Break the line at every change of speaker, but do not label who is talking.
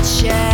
Yeah.